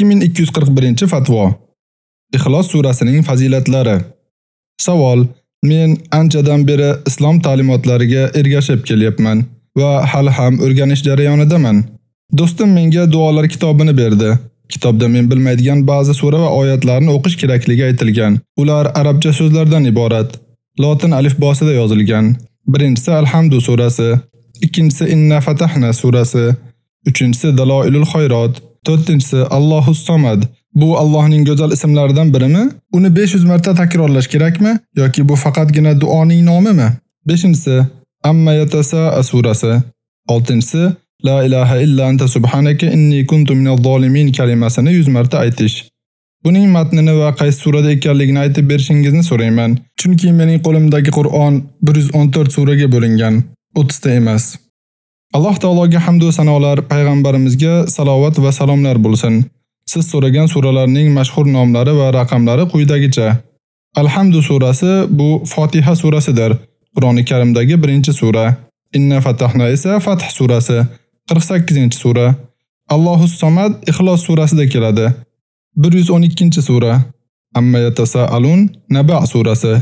2241-fatvo. Ixlos surasining fazilatlari. Savol: Men anchadan beri islom ta'limotlariga ergashib kelyapman va hali ham o'rganish jarayonidaman. Do'stim menga duolar kitobini berdi. Kitobda men bilmaydigan ba'zi sura va oyatlarni o'qish kerakligi aytilgan. Ular arabcha so'zlardan iborat. Lotin alifbosida yozilgan. Birinchisi Alhamdu surasi, ikkinchisi Inna fatahna surasi, uchinchisi Daloilul Xoyrot, To'rtinchisi Allohu Samad. Bu Allohning go'zal ismlaridan birimi? Uni 500 marta takrorlash kerakmi yoki bu faqatgina duoning nomimi? 5-inchisi Amma yatasa surasi. 6-inchisi La ilaha illa anta subhanaka inni kuntu minaz zolimin kalimasini 100 marta aytish. Buning matnini va qaysi surada ekanligini aytib berishingizni so'rayman. Chunki mening qo'limdagi Qur'on 114 suraga bo'lingan, 30 ta emas. Alloh taologa hamd va sanolar, payg'ambarimizga salovat va salomlar bo'lsin. Siz so'ragan suralarning mashhur nomlari va raqamlari quyidagicha. Alhamdu surasi bu Fotiha surasidir. Qur'oni Karimdagi birinchi sura. Inna fatahna esa Fath surasi, 48-sura. Allohus Samad Ixlos surasida keladi. 112-sura. Amma yatasaalun Naba surasi,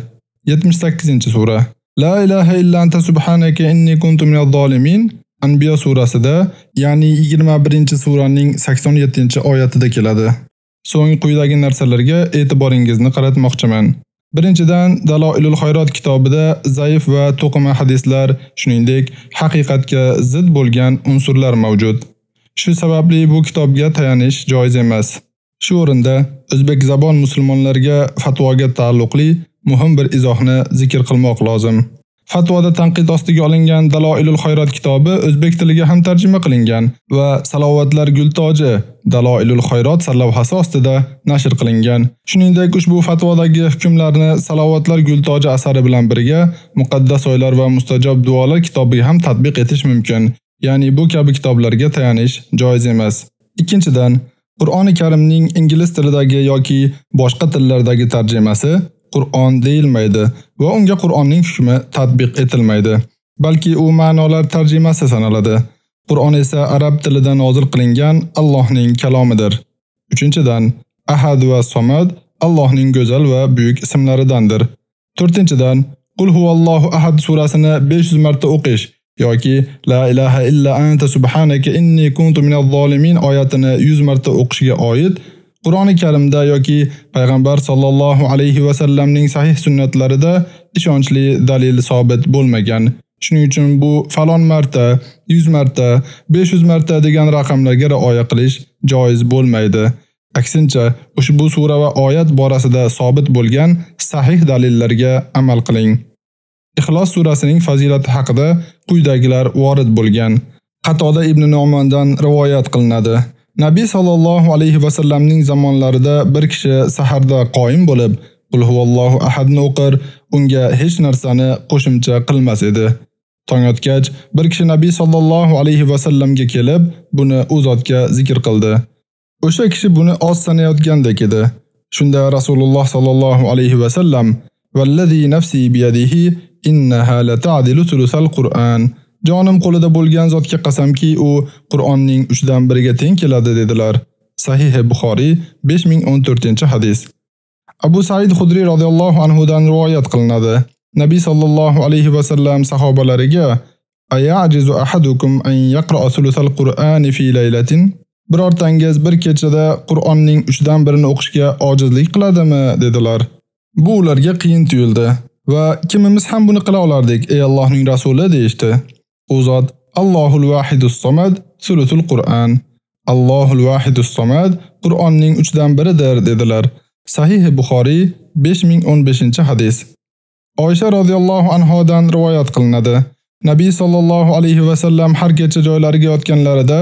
78-sura. La ilaha illa anta subhanaka inni kuntu minadh zolimin Anbiyo surasida, ya'ni 21-suraning 87-oyatida keladi. So'ng quyidagi narsalarga e'tiboringizni qaratmoqchiman. Birinchidan, Daloilul Xoyrot kitobida zaif va to'qima hadislar, shuningdek, haqiqatga zid bo'lgan unsurlar mavjud. Shu sababli bu kitobga tayanish joiz emas. Shu o'rinda o'zbek zabon musulmonlarga fatvoga taalluqli muhim bir izohni zikr qilmoq lozim. Fatvoda tanqid ostiga olingan Daloilul Xoyrat kitobi o'zbek tiliga ham tarjima qilingan va Salovatlar gultoji Daloilul Xoyrat sarlavhasi ostida nashr qilingan. Shuningdek, ushbu fatvodagi hukmlarni Salovatlar gultoji asari bilan birga Muqaddas oylar va mustajob duolar kitobiga ham tatbiq etish mumkin. Ya'ni bu kabi kitoblarga tayanish joiz emas. Ikkinchidan, Qur'oni Karimning ingliz tilidagi yoki boshqa tillardagi tarjimasi Qur'on deyilmaydi va unga Qur'onning hukmi tatbiq etilmaydi, balki u ma'nolar tarjimasi sanaladi. Qur'on esa arab tilida nozil qilingan Allohning kalomidir. 3-dan Ahad va Samad Allohning go'zal va buyuk ismlaridandir. 4-dan Qul huvallohu ahad surasini 500 marta o'qish yoki La ilaha illa anta subhanaka inni kuntu minaz zolimin oyatini 100 marta o'qishga oid Qur'oni Karimda yoki payg'ambar sallallohu alayhi va sallamning sahih sunnatlarida ishonchli dalil sobit bo'lmagan. Shuning uchun bu falon marta, 100 marta, 500 marta degan raqamlarga rioya qilish joiz bo'lmaydi. Aksincha, ushbu sura va oyat borasida sobit bo'lgan sahih dalillarga amal qiling. Ixlos surasining fazilati haqida quyidagilar vorid bo'lgan. Qatoda ibn Nu'mondan rivoyat qilinadi. Nabiy sallallohu alayhi va sallamning zamonlarida bir kishi saharda qoyim bo'lib, Qul huvallohu ahadni o'qir, unga hech narsani qo'shimcha qilmas edi. Tong otgach, bir kishi Nabiy sallallohu alayhi va sallamga kelib, buni u zotga zikr qildi. O'sha kishi buni oz sanayotgandek edi. Shunda Rasululloh sallallohu alayhi va sallam: "Vallazi nafsi biyadihi innaha la ta'dilu thuluthal Qur'an" Jonim qo'lida bo'lgan zotga qasamki, u Qur'onning 3 dan 1 ga teng keladi dedilar. Sahih Buxoriy 5014-hadis. Abu Said Xudri radhiyallohu anhu dan rivoyat qilinadi. Nabiy sallallohu alayhi va sallam sahobalariga: "Ayajizu ahadukum an yaqra thuluthal Qur'ani fi laylatin?" Birortangiz bir kechada Qur'onning 3 dan 1 o'qishga ojizlik qiladimi dedilar. Bu ularga qiyin tuyuldi va kimimiz ham buni qila olardik, ey Allohning rasuli deyshti. U zot Allohul Vahidus Samad sulutul Qur'an. Allohul Vahidus Samad Qur'onning 3 dan biridir dedilar. Sahih Buxoriy 5015-hadis. Oysha radhiyallohu anhodan rivoyat qilinadi. Nabiy sallallohu alayhi va sallam har kecha joylariga yotganlarida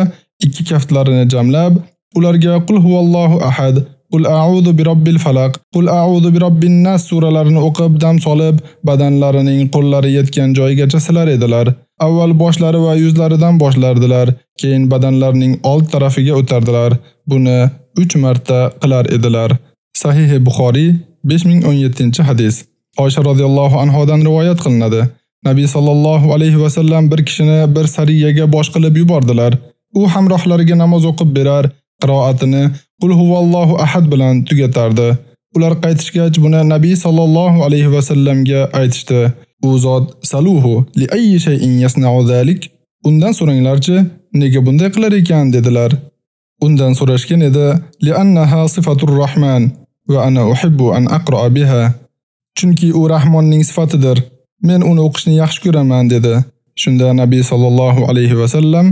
ikki kaftlarini jamlab, ularga qul huvallohu ahad Qul a'udhu bi robbil falaq, qul a'udhu bi robbin nas suralarini o'qib dam solib, badanlarining qo'llari yetgan joyigacha silar edilar. Avval boshlari va yuzlaridan boshlardilar, keyin badanlarining old tarafiga o'tardilar. Buni 3 marta qilar edilar. Sahih Buxoriy 5017-hadis. Oysha radhiyallohu anhodan rivoyat qilinadi. Nabiy sallallohu alayhi va sallam bir kishini bir sariyaga bosh qilib yubordilar. U hamrohlariga namoz o'qib berar, qiroatini Qul huvallohu ahad bilan tugatardi. Ular qaytishgach buni Nabiy sallallohu alayhi va sallamga aytishdi. U zot saluhu li ayyi shay'in yasna'u zalik? Undan so'ranglarchi, nega bunday qilar ekan dedilar. Undan so'rashgan edi, li annaha sifatur rahman va ana uhibbu an aqra'a biha. Chunki u Rahmonning sifatidir. Men uni o'qishni yaxshi ko'raman dedi. Shunda Nabiy sallallohu alayhi va sallam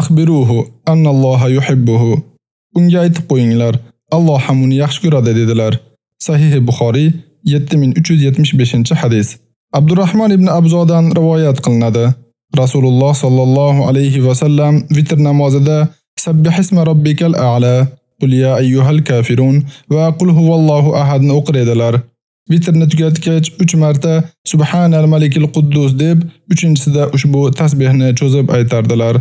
akhbiruhu anna Alloha yuhibbuhu. Unga aytib qo'yinglar, Alloh ham uni yaxshi ko'radi dedilar. Sahih Buxoriy 7375-hadis. Abdurrahmon ibn Abzodan rivoyat qilinadi. Rasululloh sallallohu alayhi va sallam vitr namozida Sabbih isma robbikal a'la, qul ya ayyuhal kafirun va qul huvallohu ahadni o'qir edilar. Vitrni tugatgach 3 marta Subhanal malikil quddus deb, 3-chisida ushbu tasbihni cho'zib aytardilar.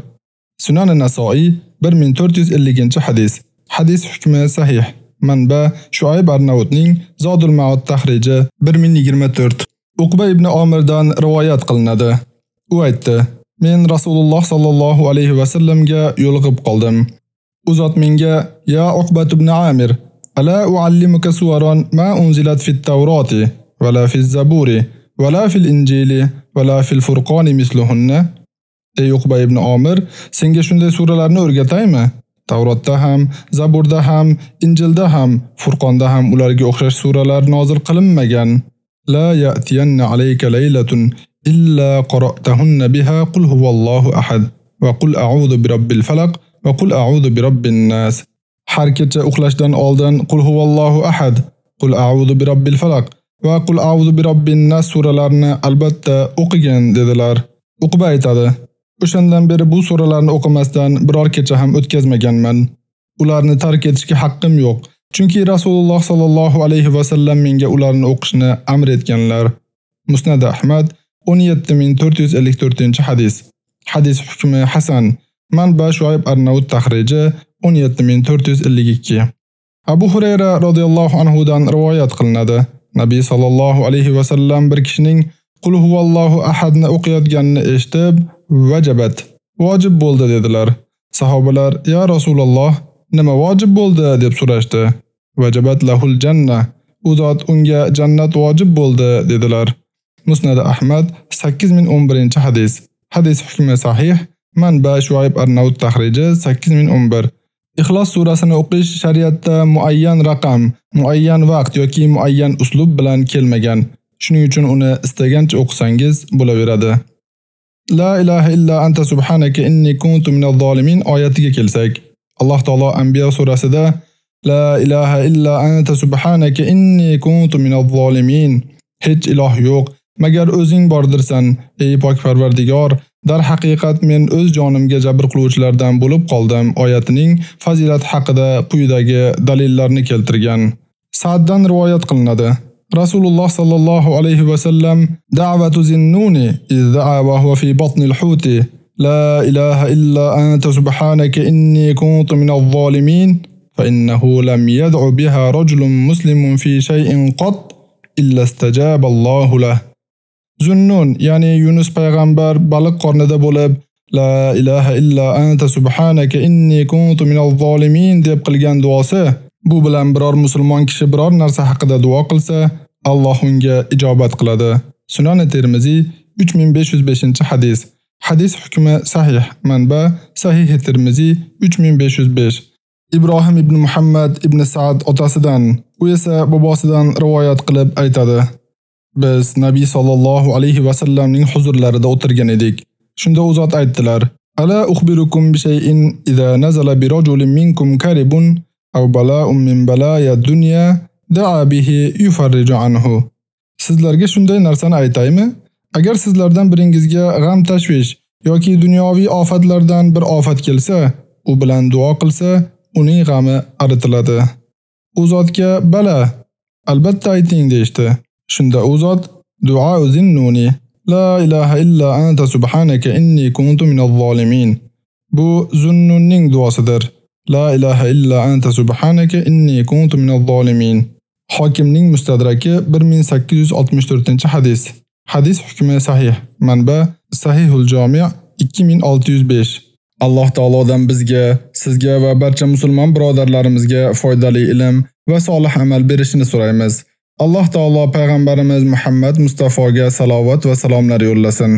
Sunan an-Nasoiy 1450-hadis. Hadis hukmi sahih. Manba Shuayb Arnavutning Zodul Ma'od tahriji 1024. Uqba ibn Omirdan rivoyat qilinadi. U aytdi: Men Rasululloh sallallohu alayhi va sallamga yo'liqib qoldim. U zot menga: "Ya Uqba ibn Amir, ala uallimuka suwaran ma unzilat fit Tavroti va la fi Zaburi va la fil Injili va la fil Furqoni misluhunna?" Ey Uqba ibn Amir, senga shunday suralarni o'rgataymi? Tavrotda ham, Zaburda ham, Injilda ham, Furqonda ham ularga o'xshash suralar nozil qilinmagan. لا يأتين عليك ليلة إلا قرأتهن بها قل هو الله أحد وقل أعوذ برب الفلق وقل أعوذ برب الناس nas. Har kecha uxlashdan oldin qul huvallohu ahad, qul a'udhu الفلق falaq va qul a'udhu birabbin nas suralarini albatta o'qigan dedilar. Uqba aytadi: O'shandan beri bu suralarni o'qimasdan biror kecha ham o'tkazmaganman. Ularni tark etishga haqqim yo'q, chunki Rasululloh sallallohu alayhi va sallam menga ularni o'qishni amr etganlar. Musnad Ahmad 17454-hadis. Hadis hukmi hasan. Manba Shuayb Arnaud tahriji 17452. Abu Hurayra radhiyallohu anhu dan rivoyat qilinadi. Nabiy sallallohu alayhi va sallam bir kishining Qul huvallohu ahadni o'qiyotganini eshitib, vajabat, vojib bo'ldi dedilar. Sahobalar: "Ya Rasululloh, nima vojib bo'ldi?" deb so'rashdi. Vajabat lahul janna. U zot unga jannat vojib bo'ldi dedilar. Musnad Ahmad 8011-hadis. Hadis hukmi sahih. Manba Shuayb Arnaud tahriji 8011. Ixlos surasini o'qish shariatda muayyan raqam, muayyan vaqt yoki muayyan uslub bilan kelmagan. Shuning uchun uni istagancha o'qisangiz bo'laveradi. La ilaha illa anta subhanaka inni kuntu minaz zolimin oyatiga kelsak, Alloh taolo Anbiya surasida La ilaha illa anta subhanaka inni kuntu minaz zolimin hech iloh yo'q magar o'zing bordirsan, ey pok Parvardigor, dar haqiqat men o'z jonimga jabr qiluvchilardan bo'lib qoldim oyatining fazilat haqida quyidagi dalillarni keltirgan. Sa'ddan rivoyat qilinadi. Rasululloh sallallohu alayhi va sallam da'vatu zinnuni izda'a wa huwa fi batni al-huti la ilaha illa anta subhanaka inni kuntu minadh zalimin fa innahu lam yad'u biha rajulun muslimun fi shay'in qat illa istajaba Allahu lahu Zunnun, ya'ni Yunus payg'ambar baliq qornida bo'lib, La ilaha illa anta subhanaka inni kuntu minadh zalimin deb qilgan duosi, bu bilan biror musulmon kishi biror narsa haqida duo qilsa, Alloh unga ijobat qiladi. Sunan Termiziy 3505-hadis. Hadis hukmi sahih. Manba Sahih Termiziy 3505. Ibrohim ibn Muhammad ibn Sa'd otasidan, u esa bobosidan rivoyat qilib aytadi. Biz Nabiy sallallohu alayhi va sallamning huzurlarida o'tirgan edik. Shunda u zot aytdilar: "Ala ukhbirukum bi shay'in idza nazala bi rajulin minkum karibun aw bala'un min balaya dunya da'a bihi yufarriju anhu." Sizlarga shunday narsani aytaymi? Agar sizlardan biringizga g'am tashvish yoki dunyoviy ofatlardan bir ofat kelsa, u bilan duo qilsa, uning g'ami aritiladi. U zotga bala, albatta ayting deyshti. Shunda u zot duo zinnuni la ilaha illa anta subhanaka inni kuntu minaz zolimin. Bu zunnunning duosidir. La ilaha illa anta subhanaka inni kuntu minaz zolimin. Hokimning mustadraki 1864-hadis. Hadis hukmi sahih. Manba Sahihul Jami' 2605. Alloh taolodan bizga, sizga va barcha musulmon birodarlarimizga foydali ilm va solih amal berishini so'raymiz. Alloh taolo payg'ambarimiz Muhammad Mustafoga salovat va salomlar yo'llasin.